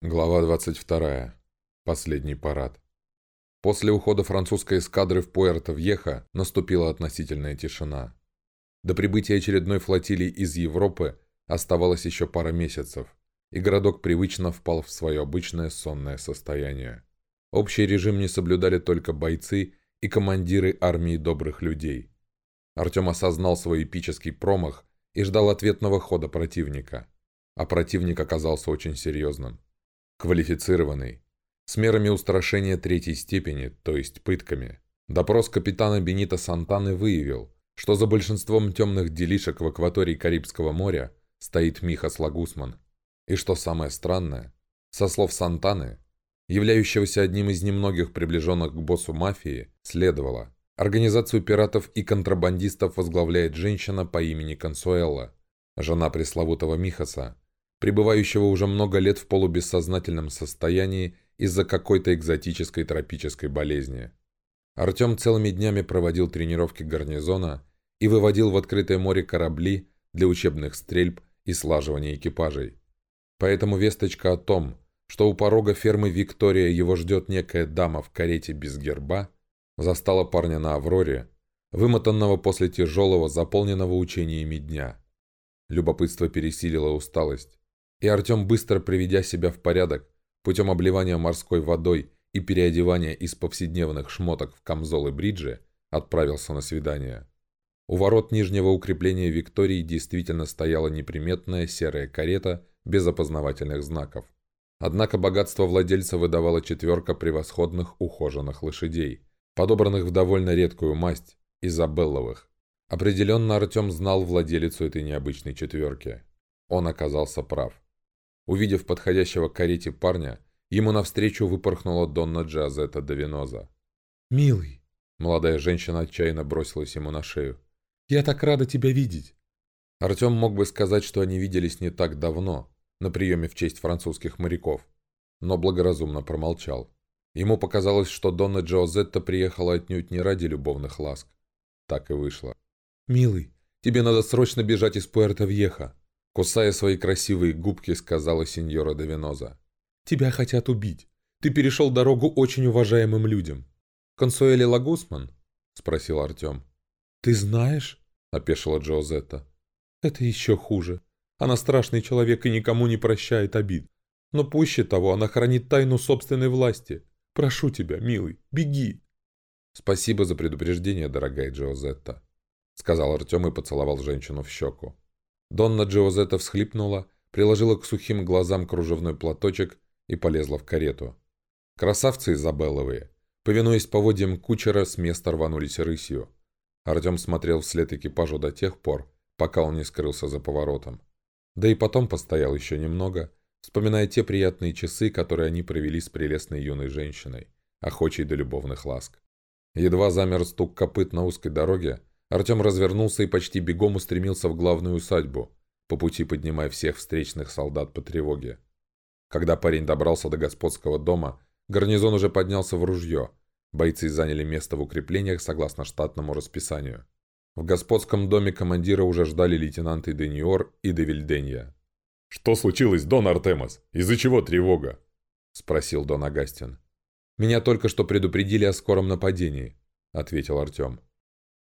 Глава 22. Последний парад. После ухода французской эскадры в Пуэрто-Вьеха наступила относительная тишина. До прибытия очередной флотилии из Европы оставалось еще пара месяцев, и городок привычно впал в свое обычное сонное состояние. Общий режим не соблюдали только бойцы и командиры армии добрых людей. Артем осознал свой эпический промах и ждал ответного хода противника. А противник оказался очень серьезным квалифицированный, с мерами устрашения третьей степени, то есть пытками. Допрос капитана Бенита Сантаны выявил, что за большинством темных делишек в акватории Карибского моря стоит Михас Лагусман. И что самое странное, со слов Сантаны, являющегося одним из немногих приближенных к боссу мафии, следовало. Организацию пиратов и контрабандистов возглавляет женщина по имени Консуэлла, жена пресловутого Михаса, пребывающего уже много лет в полубессознательном состоянии из-за какой-то экзотической тропической болезни. Артем целыми днями проводил тренировки гарнизона и выводил в открытое море корабли для учебных стрельб и слаживания экипажей. Поэтому весточка о том, что у порога фермы Виктория его ждет некая дама в карете без герба, застала парня на Авроре, вымотанного после тяжелого, заполненного учениями дня. Любопытство пересилило усталость и Артем, быстро приведя себя в порядок, путем обливания морской водой и переодевания из повседневных шмоток в камзол и бриджи, отправился на свидание. У ворот нижнего укрепления Виктории действительно стояла неприметная серая карета без опознавательных знаков. Однако богатство владельца выдавала четверка превосходных ухоженных лошадей, подобранных в довольно редкую масть, изабелловых. Определенно Артем знал владелицу этой необычной четверки. Он оказался прав. Увидев подходящего к карете парня, ему навстречу выпорхнула Донна Джазета Давиноза. «Милый!» Молодая женщина отчаянно бросилась ему на шею. «Я так рада тебя видеть!» Артем мог бы сказать, что они виделись не так давно, на приеме в честь французских моряков, но благоразумно промолчал. Ему показалось, что Донна Джозетта приехала отнюдь не ради любовных ласк. Так и вышло. «Милый, тебе надо срочно бежать из Пуэрто-Вьеха. Кусая свои красивые губки, сказала сеньора Давиноза. «Тебя хотят убить. Ты перешел дорогу очень уважаемым людям». «Консуэли Лагусман?» – спросил Артем. «Ты знаешь?» – опешила Джозетта. «Это еще хуже. Она страшный человек и никому не прощает обид. Но пуще того, она хранит тайну собственной власти. Прошу тебя, милый, беги!» «Спасибо за предупреждение, дорогая Джозетта», – сказал Артем и поцеловал женщину в щеку. Донна Джозетта всхлипнула, приложила к сухим глазам кружевной платочек и полезла в карету. Красавцы Изабелловые, повинуясь поводьям кучера, с места рванулись рысью. Артем смотрел вслед экипажу до тех пор, пока он не скрылся за поворотом. Да и потом постоял еще немного, вспоминая те приятные часы, которые они провели с прелестной юной женщиной, охочей до любовных ласк. Едва замер стук копыт на узкой дороге, Артем развернулся и почти бегом устремился в главную усадьбу, по пути поднимая всех встречных солдат по тревоге. Когда парень добрался до господского дома, гарнизон уже поднялся в ружье. Бойцы заняли место в укреплениях согласно штатному расписанию. В господском доме командира уже ждали лейтенанты Дениор и Девильденья. «Что случилось, Дон Артемас? Из-за чего тревога?» – спросил Дон Агастин. «Меня только что предупредили о скором нападении», – ответил Артем.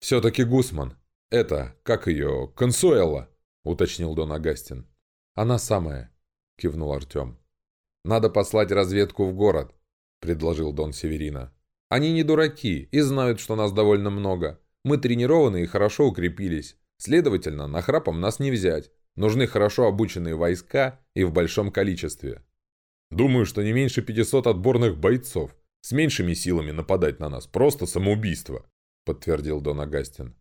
«Все-таки Гусман. Это, как ее, Консуэла?» — уточнил Дон Агастин. «Она самая», — кивнул Артем. «Надо послать разведку в город», — предложил Дон Северина. «Они не дураки и знают, что нас довольно много. Мы тренированы и хорошо укрепились. Следовательно, нахрапом нас не взять. Нужны хорошо обученные войска и в большом количестве». «Думаю, что не меньше 500 отборных бойцов. С меньшими силами нападать на нас – просто самоубийство», – подтвердил Дон Агастин.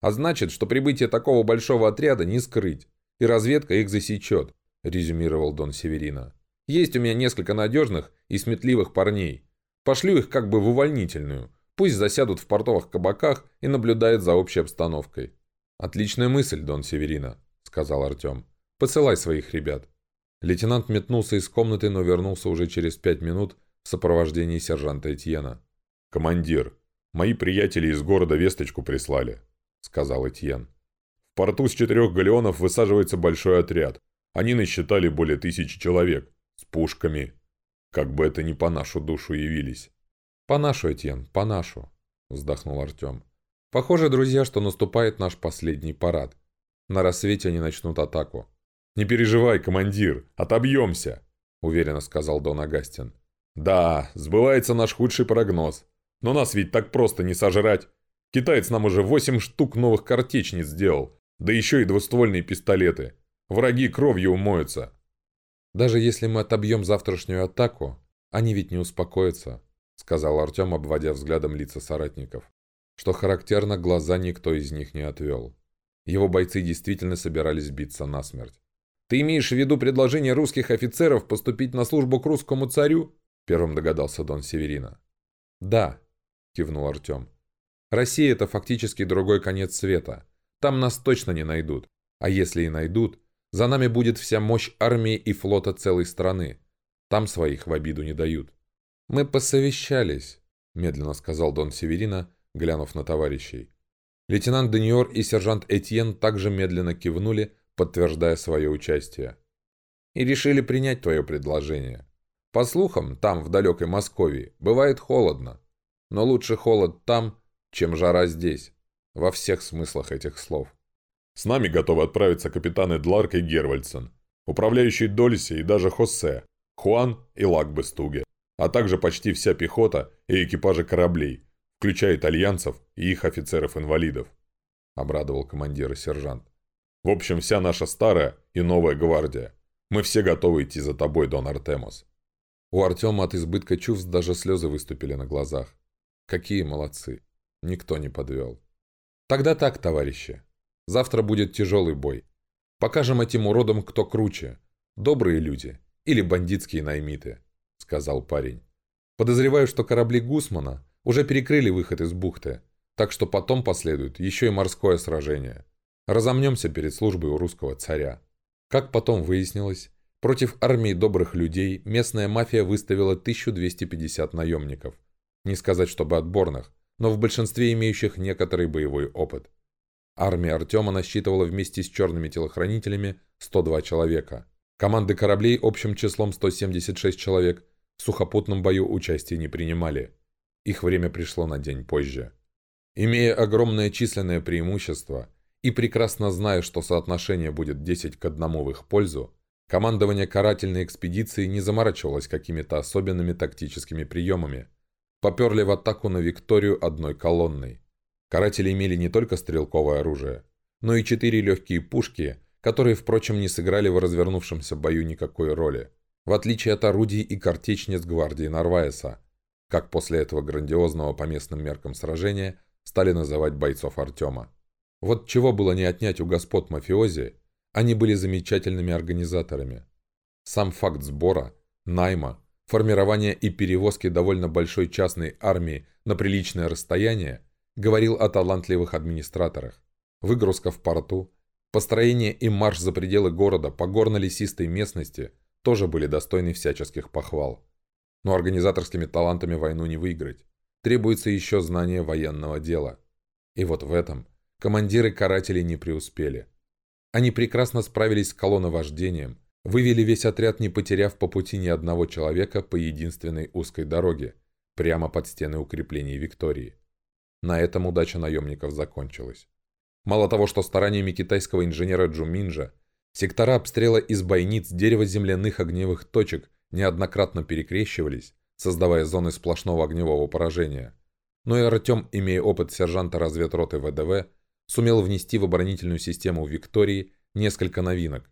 «А значит, что прибытие такого большого отряда не скрыть, и разведка их засечет», – резюмировал Дон Северина. «Есть у меня несколько надежных и сметливых парней. Пошлю их как бы в увольнительную. Пусть засядут в портовых кабаках и наблюдают за общей обстановкой». «Отличная мысль, Дон Северина», – сказал Артем. «Посылай своих ребят». Лейтенант метнулся из комнаты, но вернулся уже через пять минут в сопровождении сержанта Этьена. «Командир, Мои приятели из города весточку прислали», — сказал Этьен. «В порту с четырех галеонов высаживается большой отряд. Они насчитали более тысячи человек. С пушками. Как бы это ни по нашу душу явились. «По нашу, Этьен, по нашу», — вздохнул Артем. «Похоже, друзья, что наступает наш последний парад. На рассвете они начнут атаку». «Не переживай, командир, отобьемся», — уверенно сказал Дон Агастин. «Да, сбывается наш худший прогноз. Но нас ведь так просто не сожрать. Китаец нам уже восемь штук новых картечниц сделал, да еще и двуствольные пистолеты. Враги кровью умоются». «Даже если мы отобьем завтрашнюю атаку, они ведь не успокоятся», сказал Артем, обводя взглядом лица соратников. Что характерно, глаза никто из них не отвел. Его бойцы действительно собирались биться насмерть. «Ты имеешь в виду предложение русских офицеров поступить на службу к русскому царю?» Первым догадался Дон Северина. «Да», — кивнул Артем. «Россия — это фактически другой конец света. Там нас точно не найдут. А если и найдут, за нами будет вся мощь армии и флота целой страны. Там своих в обиду не дают». «Мы посовещались», — медленно сказал Дон Северина, глянув на товарищей. Лейтенант Деньор и сержант Этьен также медленно кивнули, подтверждая свое участие. «И решили принять твое предложение. По слухам, там, в далекой Москве, бывает холодно. Но лучше холод там, чем жара здесь. Во всех смыслах этих слов. С нами готовы отправиться капитаны Дларк и Гервальдсен, управляющий Дольси и даже Хосе, Хуан и Лакбестуге, а также почти вся пехота и экипажи кораблей, включая итальянцев и их офицеров-инвалидов», — обрадовал командир и сержант. «В общем, вся наша старая и новая гвардия. Мы все готовы идти за тобой, Дон Артемос». У Артема от избытка чувств даже слезы выступили на глазах. Какие молодцы. Никто не подвел. Тогда так, товарищи. Завтра будет тяжелый бой. Покажем этим уродам, кто круче. Добрые люди или бандитские наймиты, сказал парень. Подозреваю, что корабли Гусмана уже перекрыли выход из бухты, так что потом последует еще и морское сражение. Разомнемся перед службой у русского царя. Как потом выяснилось, Против армии добрых людей местная мафия выставила 1250 наемников. Не сказать, чтобы отборных, но в большинстве имеющих некоторый боевой опыт. Армия Артема насчитывала вместе с черными телохранителями 102 человека. Команды кораблей общим числом 176 человек в сухопутном бою участия не принимали. Их время пришло на день позже. Имея огромное численное преимущество и прекрасно зная, что соотношение будет 10 к 1 в их пользу, Командование карательной экспедиции не заморачивалось какими-то особенными тактическими приемами. Поперли в атаку на Викторию одной колонной. Каратели имели не только стрелковое оружие, но и четыре легкие пушки, которые, впрочем, не сыграли в развернувшемся бою никакой роли, в отличие от орудий и картечниц гвардии Нарваеса, как после этого грандиозного по местным меркам сражения стали называть бойцов Артема. Вот чего было не отнять у господ мафиози, они были замечательными организаторами. Сам факт сбора, найма, формирования и перевозки довольно большой частной армии на приличное расстояние говорил о талантливых администраторах. Выгрузка в порту, построение и марш за пределы города по горно-лесистой местности тоже были достойны всяческих похвал. Но организаторскими талантами войну не выиграть. Требуется еще знание военного дела. И вот в этом командиры карателей не преуспели. Они прекрасно справились с колонновождением, вывели весь отряд, не потеряв по пути ни одного человека по единственной узкой дороге, прямо под стены укреплений Виктории. На этом удача наемников закончилась. Мало того, что стараниями китайского инженера Джуминджа сектора обстрела из бойниц дерево-земляных огневых точек неоднократно перекрещивались, создавая зоны сплошного огневого поражения. Но и Артем, имея опыт сержанта разведроты ВДВ, сумел внести в оборонительную систему Виктории несколько новинок.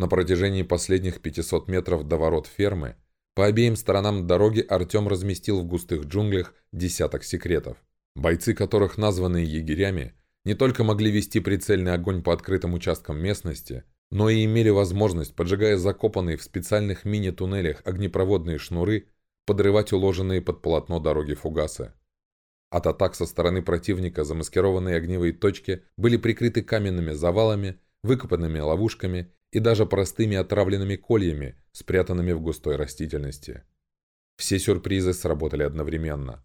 На протяжении последних 500 метров до ворот фермы по обеим сторонам дороги Артем разместил в густых джунглях десяток секретов, бойцы которых, названные егерями, не только могли вести прицельный огонь по открытым участкам местности, но и имели возможность, поджигая закопанные в специальных мини-туннелях огнепроводные шнуры, подрывать уложенные под полотно дороги фугасы. От атак со стороны противника замаскированные огневые точки были прикрыты каменными завалами, выкопанными ловушками и даже простыми отравленными кольями, спрятанными в густой растительности. Все сюрпризы сработали одновременно.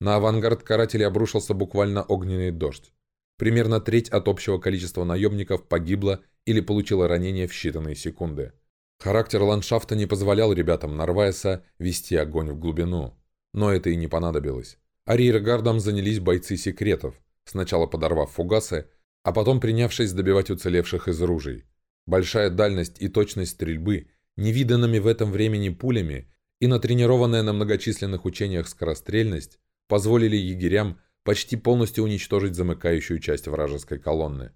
На авангард карателей обрушился буквально огненный дождь. Примерно треть от общего количества наемников погибла или получила ранения в считанные секунды. Характер ландшафта не позволял ребятам Нарвайса вести огонь в глубину. Но это и не понадобилось. Арьергардом занялись бойцы секретов, сначала подорвав фугасы, а потом принявшись добивать уцелевших из ружей. Большая дальность и точность стрельбы, невиданными в этом времени пулями и натренированная на многочисленных учениях скорострельность позволили егерям почти полностью уничтожить замыкающую часть вражеской колонны.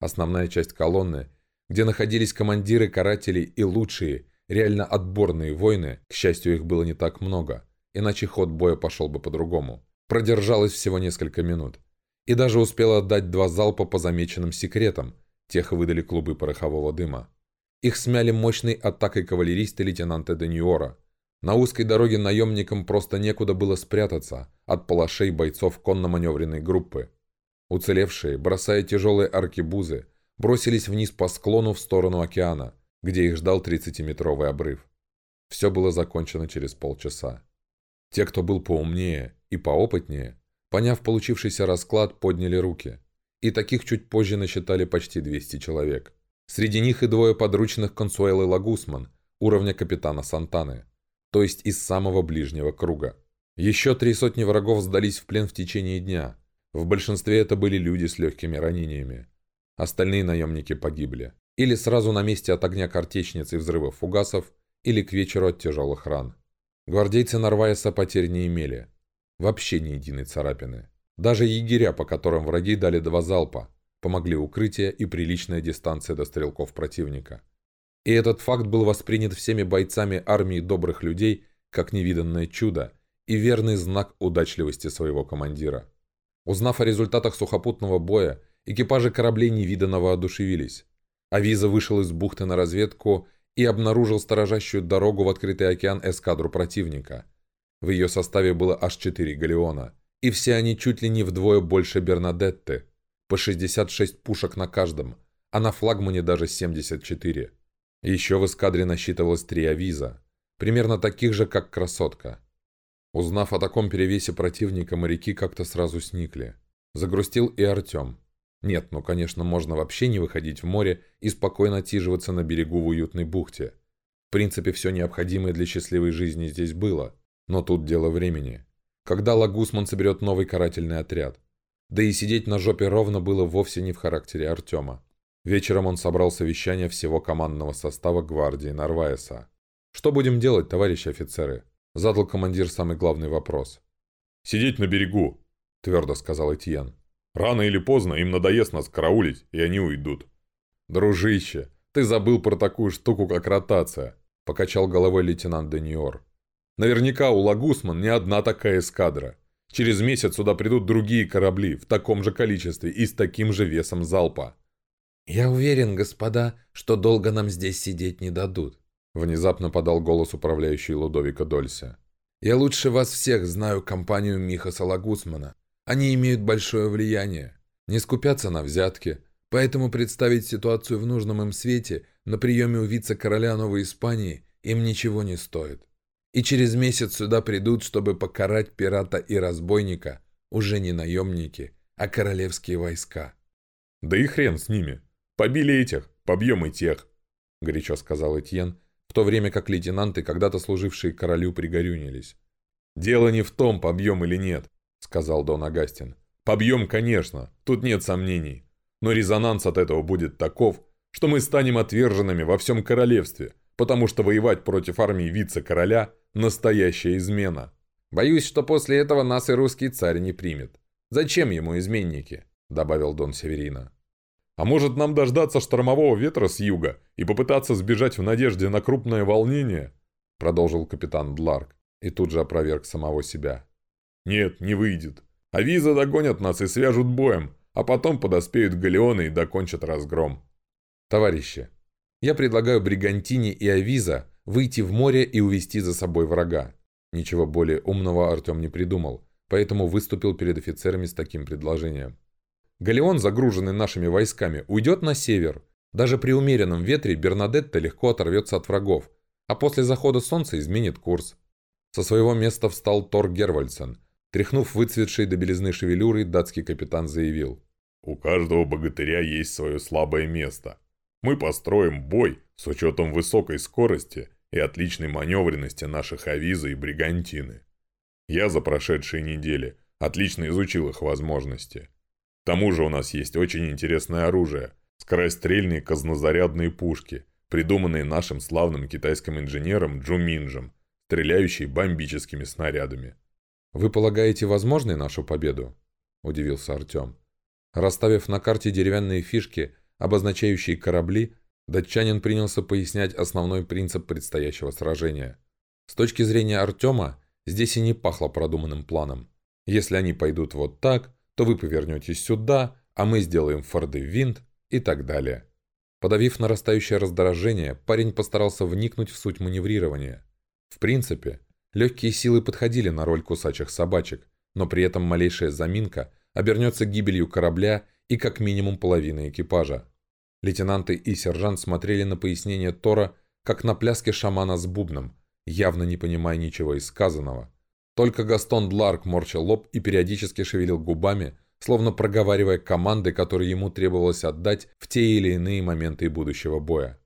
Основная часть колонны, где находились командиры карателей и лучшие, реально отборные воины, к счастью, их было не так много, иначе ход боя пошел бы по-другому, продержалась всего несколько минут. И даже успела отдать два залпа по замеченным секретам, тех выдали клубы порохового дыма. Их смяли мощной атакой кавалеристы лейтенанта Дениора. На узкой дороге наемникам просто некуда было спрятаться от палашей бойцов конно-маневренной группы. Уцелевшие, бросая тяжелые аркебузы, бросились вниз по склону в сторону океана, где их ждал 30-метровый обрыв. Все было закончено через полчаса. Те, кто был поумнее и поопытнее, поняв получившийся расклад, подняли руки. И таких чуть позже насчитали почти 200 человек. Среди них и двое подручных Консуэлы Лагусман, уровня капитана Сантаны, то есть из самого ближнего круга. Еще три сотни врагов сдались в плен в течение дня, в большинстве это были люди с легкими ранениями. Остальные наемники погибли. Или сразу на месте от огня картечниц и взрывов фугасов, или к вечеру от тяжелых ран. Гвардейцы Нарвайса потерь не имели. Вообще ни единой царапины. Даже егеря, по которым враги дали два залпа, помогли укрытие и приличная дистанция до стрелков противника. И этот факт был воспринят всеми бойцами армии добрых людей как невиданное чудо и верный знак удачливости своего командира. Узнав о результатах сухопутного боя, экипажи кораблей невиданного одушевились. Авиза вышел из бухты на разведку и обнаружил сторожащую дорогу в открытый океан эскадру противника. В ее составе было аж четыре галеона, и все они чуть ли не вдвое больше Бернадетты, по 66 пушек на каждом, а на флагмане даже 74. Еще в эскадре насчитывалось три авиза, примерно таких же, как «Красотка». Узнав о таком перевесе противника, моряки как-то сразу сникли. Загрустил и Артем. Нет, ну конечно, можно вообще не выходить в море и спокойно отсиживаться на берегу в уютной бухте. В принципе, все необходимое для счастливой жизни здесь было. Но тут дело времени. Когда Лагусман соберет новый карательный отряд? Да и сидеть на жопе ровно было вовсе не в характере Артема. Вечером он собрал совещание всего командного состава гвардии Нарваеса. «Что будем делать, товарищи офицеры?» Задал командир самый главный вопрос. «Сидеть на берегу», — твердо сказал Этьен. «Рано или поздно им надоест нас караулить, и они уйдут». «Дружище, ты забыл про такую штуку, как ротация», — покачал головой лейтенант Дениор. «Наверняка у Лагусман не одна такая эскадра. Через месяц сюда придут другие корабли в таком же количестве и с таким же весом залпа». «Я уверен, господа, что долго нам здесь сидеть не дадут», Внезапно подал голос управляющий Лудовика Долься. «Я лучше вас всех знаю компанию Михаса Лагусмана. Они имеют большое влияние, не скупятся на взятки, поэтому представить ситуацию в нужном им свете на приеме у вице-короля Новой Испании им ничего не стоит. И через месяц сюда придут, чтобы покарать пирата и разбойника, уже не наемники, а королевские войска». «Да и хрен с ними. Побили этих, побьем и тех», — горячо сказал Этьен, в то время как лейтенанты, когда-то служившие королю, пригорюнились. «Дело не в том, побьем или нет», — сказал Дон Агастин. «Побьем, конечно, тут нет сомнений. Но резонанс от этого будет таков, что мы станем отверженными во всем королевстве, потому что воевать против армии вице-короля – настоящая измена. Боюсь, что после этого нас и русский царь не примет. Зачем ему изменники?» – добавил Дон Северина. А может нам дождаться штормового ветра с юга и попытаться сбежать в надежде на крупное волнение?» Продолжил капитан Дларк и тут же опроверг самого себя. «Нет, не выйдет. Авиза догонят нас и свяжут боем, а потом подоспеют галеоны и докончат разгром». «Товарищи, я предлагаю Бригантине и Авиза выйти в море и увести за собой врага». Ничего более умного Артем не придумал, поэтому выступил перед офицерами с таким предложением. Галеон, загруженный нашими войсками, уйдет на север. Даже при умеренном ветре Бернадетта легко оторвется от врагов, а после захода солнца изменит курс. Со своего места встал Тор Гервальдсен. Тряхнув выцветшей до белизны шевелюрой, датский капитан заявил. «У каждого богатыря есть свое слабое место. Мы построим бой с учетом высокой скорости и отличной маневренности наших авиза и бригантины. Я за прошедшие недели отлично изучил их возможности. К тому же у нас есть очень интересное оружие – скорострельные казнозарядные пушки, придуманные нашим славным китайским инженером Джу Минджем, стреляющие бомбическими снарядами. «Вы полагаете возможной нашу победу?» – удивился Артем. Расставив на карте деревянные фишки, обозначающие корабли, датчанин принялся пояснять основной принцип предстоящего сражения. С точки зрения Артема, здесь и не пахло продуманным планом. Если они пойдут вот так, то вы повернетесь сюда, а мы сделаем форды винт и так далее. Подавив нарастающее раздражение, парень постарался вникнуть в суть маневрирования. В принципе, легкие силы подходили на роль кусачих собачек, но при этом малейшая заминка обернется гибелью корабля и как минимум половины экипажа. Лейтенанты и сержант смотрели на пояснение Тора, как на пляске шамана с бубном, явно не понимая ничего из сказанного. Только Гастон Дларк морчил лоб и периодически шевелил губами, словно проговаривая команды, которые ему требовалось отдать в те или иные моменты будущего боя.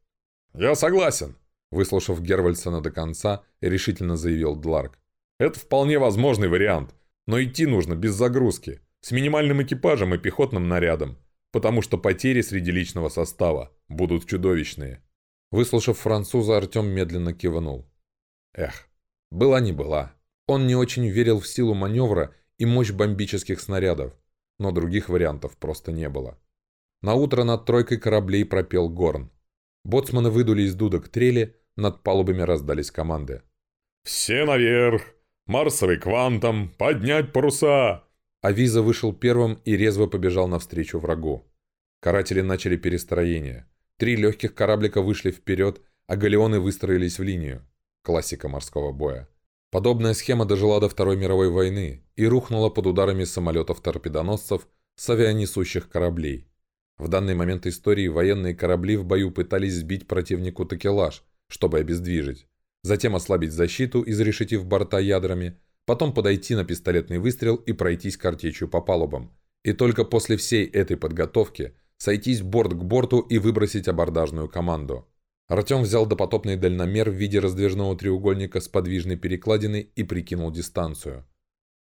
«Я согласен», — выслушав Гервальдсона до конца, решительно заявил Дларк. «Это вполне возможный вариант, но идти нужно без загрузки, с минимальным экипажем и пехотным нарядом, потому что потери среди личного состава будут чудовищные». Выслушав француза, Артем медленно кивнул. Эх, была не была. Он не очень верил в силу маневра и мощь бомбических снарядов, но других вариантов просто не было. На утро над тройкой кораблей пропел горн. Боцманы выдули из дудок трели, над палубами раздались команды. «Все наверх! Марсовый квантом! Поднять паруса!» Авиза вышел первым и резво побежал навстречу врагу. Каратели начали перестроение. Три легких кораблика вышли вперед, а галеоны выстроились в линию. Классика морского боя. Подобная схема дожила до Второй мировой войны и рухнула под ударами самолетов-торпедоносцев с авианесущих кораблей. В данный момент истории военные корабли в бою пытались сбить противнику такелаж, чтобы обездвижить, затем ослабить защиту, изрешетив борта ядрами, потом подойти на пистолетный выстрел и пройтись картечью по палубам. И только после всей этой подготовки сойтись борт к борту и выбросить абордажную команду. Артем взял допотопный дальномер в виде раздвижного треугольника с подвижной перекладиной и прикинул дистанцию.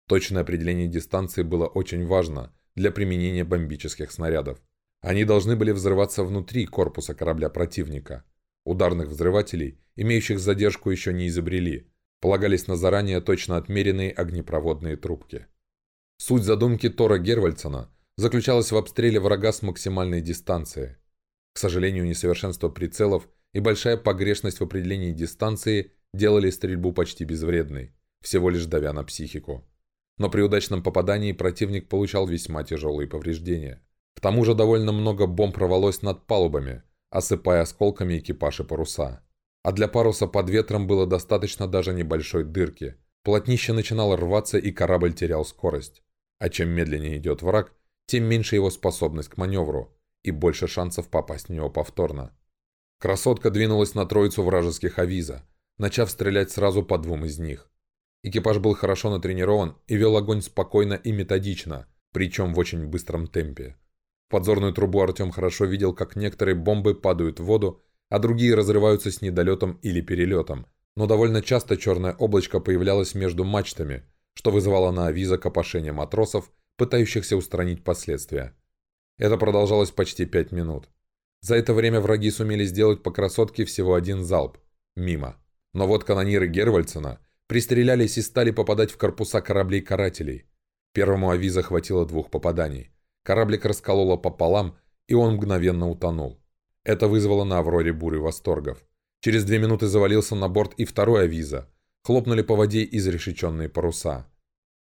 Точное определение дистанции было очень важно для применения бомбических снарядов. Они должны были взрываться внутри корпуса корабля противника. Ударных взрывателей, имеющих задержку, еще не изобрели. Полагались на заранее точно отмеренные огнепроводные трубки. Суть задумки Тора Гервальдсона заключалась в обстреле врага с максимальной дистанции. К сожалению, несовершенство прицелов – и большая погрешность в определении дистанции делали стрельбу почти безвредной, всего лишь давя на психику. Но при удачном попадании противник получал весьма тяжелые повреждения. К тому же довольно много бомб рвалось над палубами, осыпая осколками экипаж и паруса. А для паруса под ветром было достаточно даже небольшой дырки. Плотнище начинало рваться и корабль терял скорость. А чем медленнее идет враг, тем меньше его способность к маневру и больше шансов попасть в него повторно. Красотка двинулась на троицу вражеских авиза, начав стрелять сразу по двум из них. Экипаж был хорошо натренирован и вел огонь спокойно и методично, причем в очень быстром темпе. В подзорную трубу Артем хорошо видел, как некоторые бомбы падают в воду, а другие разрываются с недолетом или перелетом. Но довольно часто черное облачко появлялось между мачтами, что вызывало на авиза копошение матросов, пытающихся устранить последствия. Это продолжалось почти пять минут. За это время враги сумели сделать по красотке всего один залп. Мимо. Но вот канониры Гервальдсона пристрелялись и стали попадать в корпуса кораблей-карателей. Первому авиза хватило двух попаданий. Кораблик раскололо пополам, и он мгновенно утонул. Это вызвало на Авроре бурю восторгов. Через две минуты завалился на борт и второй авиза. Хлопнули по воде изрешеченные паруса.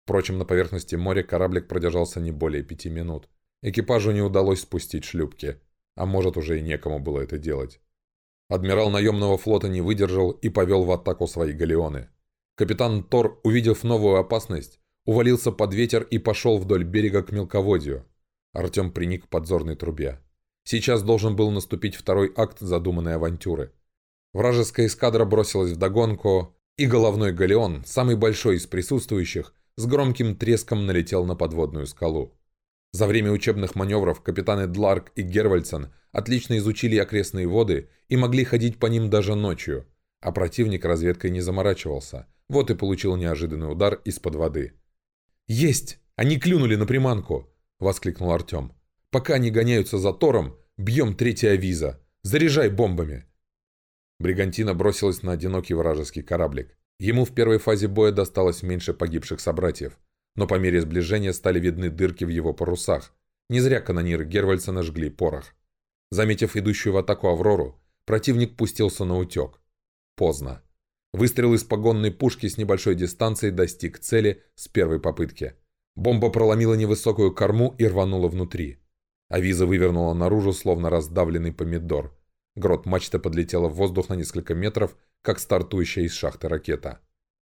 Впрочем, на поверхности моря кораблик продержался не более пяти минут. Экипажу не удалось спустить шлюпки а может уже и некому было это делать. Адмирал наемного флота не выдержал и повел в атаку свои галеоны. Капитан Тор, увидев новую опасность, увалился под ветер и пошел вдоль берега к мелководью. Артем приник к подзорной трубе. Сейчас должен был наступить второй акт задуманной авантюры. Вражеская эскадра бросилась в догонку, и головной галеон, самый большой из присутствующих, с громким треском налетел на подводную скалу. За время учебных маневров капитаны Дларк и Гервальдсон отлично изучили окрестные воды и могли ходить по ним даже ночью, а противник разведкой не заморачивался, вот и получил неожиданный удар из-под воды. «Есть! Они клюнули на приманку!» — воскликнул Артем. «Пока они гоняются за Тором, бьем третья виза. Заряжай бомбами!» Бригантина бросилась на одинокий вражеский кораблик. Ему в первой фазе боя досталось меньше погибших собратьев, но по мере сближения стали видны дырки в его парусах. Не зря канониры Гервальдсона жгли порох. Заметив идущую в атаку Аврору, противник пустился на утек. Поздно. Выстрел из погонной пушки с небольшой дистанции достиг цели с первой попытки. Бомба проломила невысокую корму и рванула внутри. Авиза вывернула наружу, словно раздавленный помидор. Грот мачта подлетела в воздух на несколько метров, как стартующая из шахты ракета.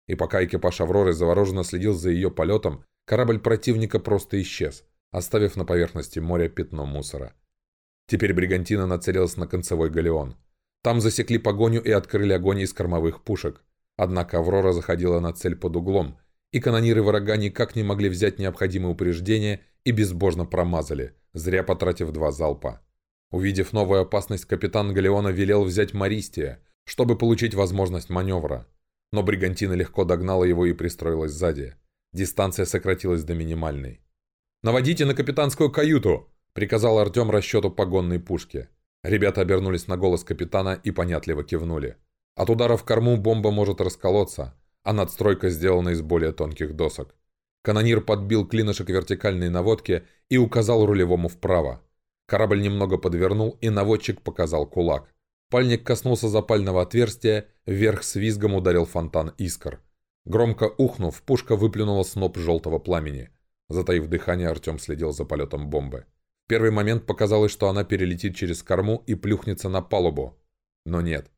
И пока экипаж «Авроры» завороженно следил за ее полетом, корабль противника просто исчез, оставив на поверхности моря пятно мусора. Теперь Бригантина нацелилась на концевой галеон. Там засекли погоню и открыли огонь из кормовых пушек. Однако «Аврора» заходила на цель под углом, и канониры врага никак не могли взять необходимые упреждения и безбожно промазали, зря потратив два залпа. Увидев новую опасность, капитан Галеона велел взять Мористия, чтобы получить возможность маневра. Но Бригантина легко догнала его и пристроилась сзади. Дистанция сократилась до минимальной. «Наводите на капитанскую каюту!» — приказал Артем расчету погонной пушки. Ребята обернулись на голос капитана и понятливо кивнули. От удара в корму бомба может расколоться, а надстройка сделана из более тонких досок. Канонир подбил клинышек вертикальной наводки и указал рулевому вправо. Корабль немного подвернул, и наводчик показал кулак. Пальник коснулся запального отверстия, вверх с визгом ударил фонтан искр. Громко ухнув, пушка выплюнула сноп желтого пламени. Затаив дыхание, Артем следил за полетом бомбы. В первый момент показалось, что она перелетит через корму и плюхнется на палубу. Но нет.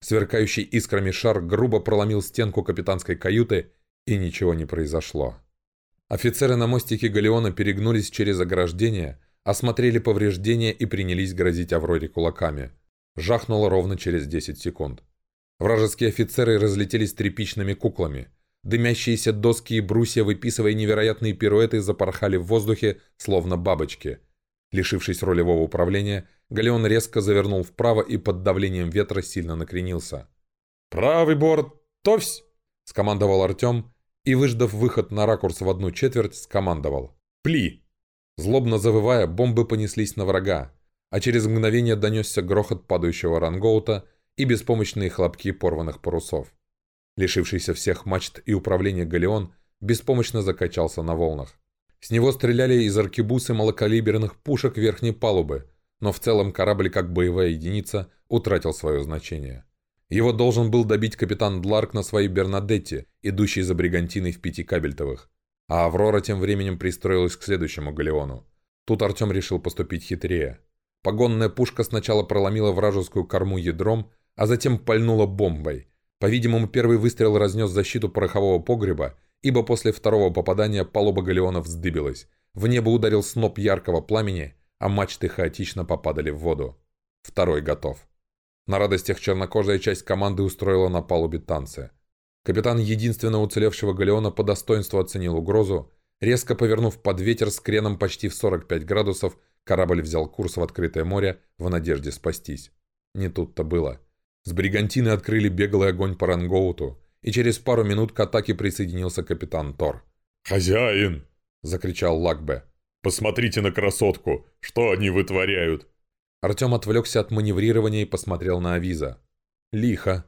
Сверкающий искрами шар грубо проломил стенку капитанской каюты, и ничего не произошло. Офицеры на мостике Галеона перегнулись через ограждение, осмотрели повреждения и принялись грозить Авроре кулаками. Жахнуло ровно через 10 секунд. Вражеские офицеры разлетелись тряпичными куклами. Дымящиеся доски и брусья, выписывая невероятные пируэты, запорхали в воздухе, словно бабочки. Лишившись рулевого управления, Галеон резко завернул вправо и под давлением ветра сильно накренился. «Правый борт! Товсь!» — скомандовал Артем и, выждав выход на ракурс в одну четверть, скомандовал. «Пли!» Злобно завывая, бомбы понеслись на врага, а через мгновение донесся грохот падающего рангоута и беспомощные хлопки порванных парусов. Лишившийся всех мачт и управления галеон беспомощно закачался на волнах. С него стреляли из аркебусы малокалиберных пушек верхней палубы, но в целом корабль как боевая единица утратил свое значение. Его должен был добить капитан Дларк на своей Бернадетте, идущей за бригантиной в пяти кабельтовых. А Аврора тем временем пристроилась к следующему галеону. Тут Артем решил поступить хитрее. Погонная пушка сначала проломила вражескую корму ядром, а затем пальнула бомбой. По-видимому, первый выстрел разнес защиту порохового погреба, ибо после второго попадания палуба галеона вздыбилась. В небо ударил сноп яркого пламени, а мачты хаотично попадали в воду. Второй готов. На радостях чернокожая часть команды устроила на палубе танцы. Капитан единственного уцелевшего галеона по достоинству оценил угрозу. Резко повернув под ветер с креном почти в 45 градусов, корабль взял курс в открытое море в надежде спастись. Не тут-то было. С бригантины открыли беглый огонь по рангоуту, и через пару минут к атаке присоединился капитан Тор. «Хозяин!» – закричал Лакбе. «Посмотрите на красотку! Что они вытворяют?» Артем отвлекся от маневрирования и посмотрел на Авиза. «Лихо!»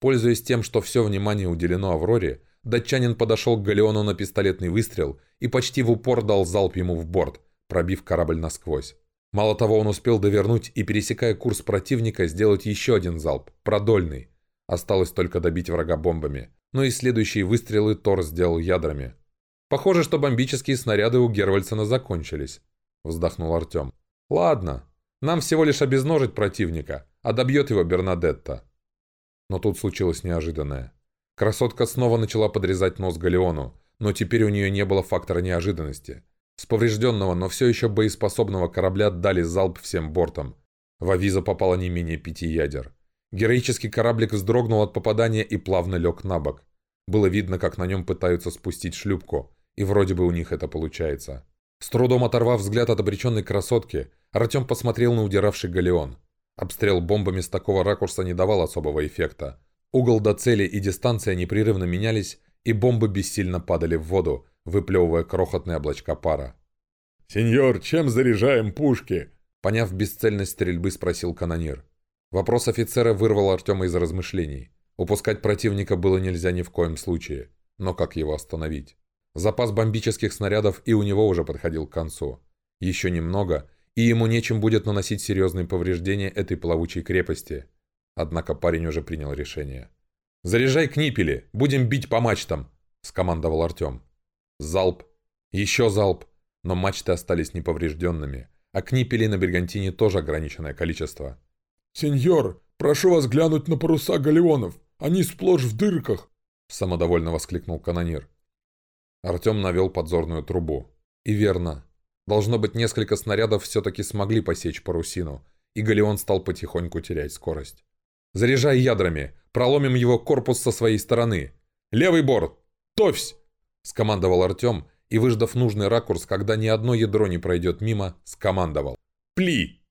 Пользуясь тем, что все внимание уделено Авроре, датчанин подошел к галеону на пистолетный выстрел и почти в упор дал залп ему в борт, пробив корабль насквозь. Мало того, он успел довернуть и, пересекая курс противника, сделать еще один залп, продольный. Осталось только добить врага бомбами. Но и следующие выстрелы Тор сделал ядрами. «Похоже, что бомбические снаряды у Гервальдсона закончились», — вздохнул Артем. «Ладно, нам всего лишь обезножить противника, а добьет его Бернадетта». Но тут случилось неожиданное. Красотка снова начала подрезать нос Галеону, но теперь у нее не было фактора неожиданности. С поврежденного, но все еще боеспособного корабля дали залп всем бортом. В авиза попало не менее пяти ядер. Героический кораблик вздрогнул от попадания и плавно лег на бок. Было видно, как на нем пытаются спустить шлюпку, и вроде бы у них это получается. С трудом оторвав взгляд от обреченной красотки, Артем посмотрел на удиравший галеон. Обстрел бомбами с такого ракурса не давал особого эффекта. Угол до цели и дистанция непрерывно менялись, и бомбы бессильно падали в воду, выплевывая крохотные облачка пара. «Сеньор, чем заряжаем пушки?» Поняв бесцельность стрельбы, спросил канонир. Вопрос офицера вырвал Артема из размышлений. Упускать противника было нельзя ни в коем случае. Но как его остановить? Запас бомбических снарядов и у него уже подходил к концу. Еще немного, и ему нечем будет наносить серьезные повреждения этой плавучей крепости. Однако парень уже принял решение. «Заряжай книпели! Будем бить по мачтам!» – скомандовал Артем. Залп. Еще залп. Но мачты остались неповрежденными, а книпелей на Бригантине тоже ограниченное количество. «Сеньор, прошу вас глянуть на паруса галеонов! Они сплошь в дырках!» – самодовольно воскликнул канонир. Артем навел подзорную трубу. И верно, Должно быть, несколько снарядов все-таки смогли посечь парусину, и Галеон стал потихоньку терять скорость. «Заряжай ядрами! Проломим его корпус со своей стороны! Левый борт! Товсь!» – скомандовал Артем, и, выждав нужный ракурс, когда ни одно ядро не пройдет мимо, скомандовал. «Пли!»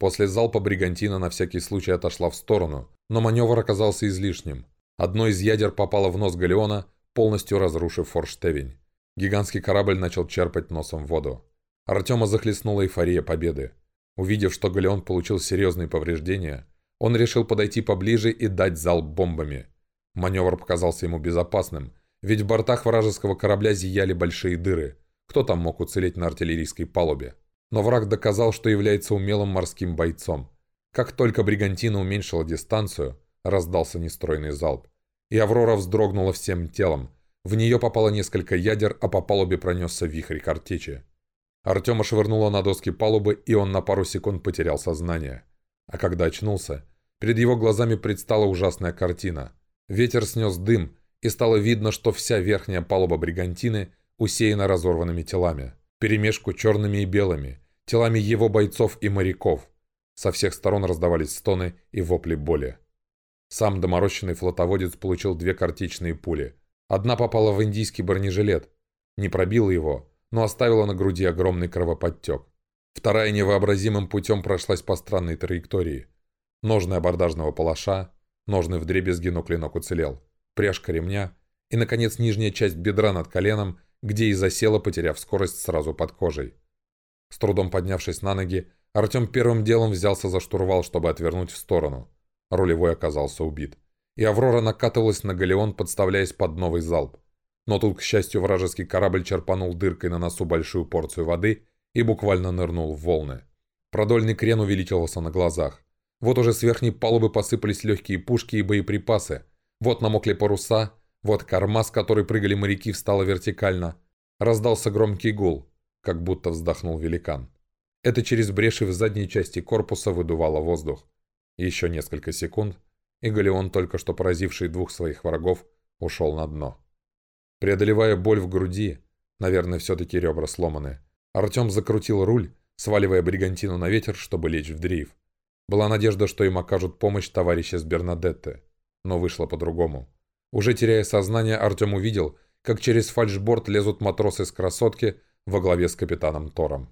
После залпа Бригантина на всякий случай отошла в сторону, но маневр оказался излишним. Одно из ядер попало в нос Галеона, полностью разрушив форштевень. Гигантский корабль начал черпать носом воду. Артема захлестнула эйфория победы. Увидев, что Галеон получил серьезные повреждения, он решил подойти поближе и дать залп бомбами. Маневр показался ему безопасным, ведь в бортах вражеского корабля зияли большие дыры. Кто там мог уцелеть на артиллерийской палубе? Но враг доказал, что является умелым морским бойцом. Как только Бригантина уменьшила дистанцию, раздался нестройный залп. И Аврора вздрогнула всем телом. В нее попало несколько ядер, а по палубе пронесся вихрь картечи. Артема швырнуло на доски палубы, и он на пару секунд потерял сознание. А когда очнулся, перед его глазами предстала ужасная картина. Ветер снес дым, и стало видно, что вся верхняя палуба бригантины усеяна разорванными телами. Перемешку черными и белыми, телами его бойцов и моряков. Со всех сторон раздавались стоны и вопли боли. Сам доморощенный флотоводец получил две картечные пули. Одна попала в индийский бронежилет. Не пробила его, но оставила на груди огромный кровоподтек. Вторая невообразимым путем прошлась по странной траектории. Ножны абордажного палаша, ножны вдребезги, но клинок уцелел, пряжка ремня и, наконец, нижняя часть бедра над коленом, где и засела, потеряв скорость сразу под кожей. С трудом поднявшись на ноги, Артем первым делом взялся за штурвал, чтобы отвернуть в сторону. Рулевой оказался убит. И Аврора накатывалась на галеон, подставляясь под новый залп. Но тут, к счастью, вражеский корабль черпанул дыркой на носу большую порцию воды и буквально нырнул в волны. Продольный крен увеличивался на глазах. Вот уже с верхней палубы посыпались легкие пушки и боеприпасы. Вот намокли паруса, вот корма, с которой прыгали моряки, встала вертикально. Раздался громкий гул, как будто вздохнул великан. Это через бреши в задней части корпуса выдувало воздух. Еще несколько секунд, и Галеон, только что поразивший двух своих врагов, ушел на дно. Преодолевая боль в груди, наверное, все-таки ребра сломаны, Артем закрутил руль, сваливая бригантину на ветер, чтобы лечь в дрейф. Была надежда, что им окажут помощь товарищи с Бернадетте, но вышло по-другому. Уже теряя сознание, Артем увидел, как через фальшборд лезут матросы с красотки во главе с капитаном Тором.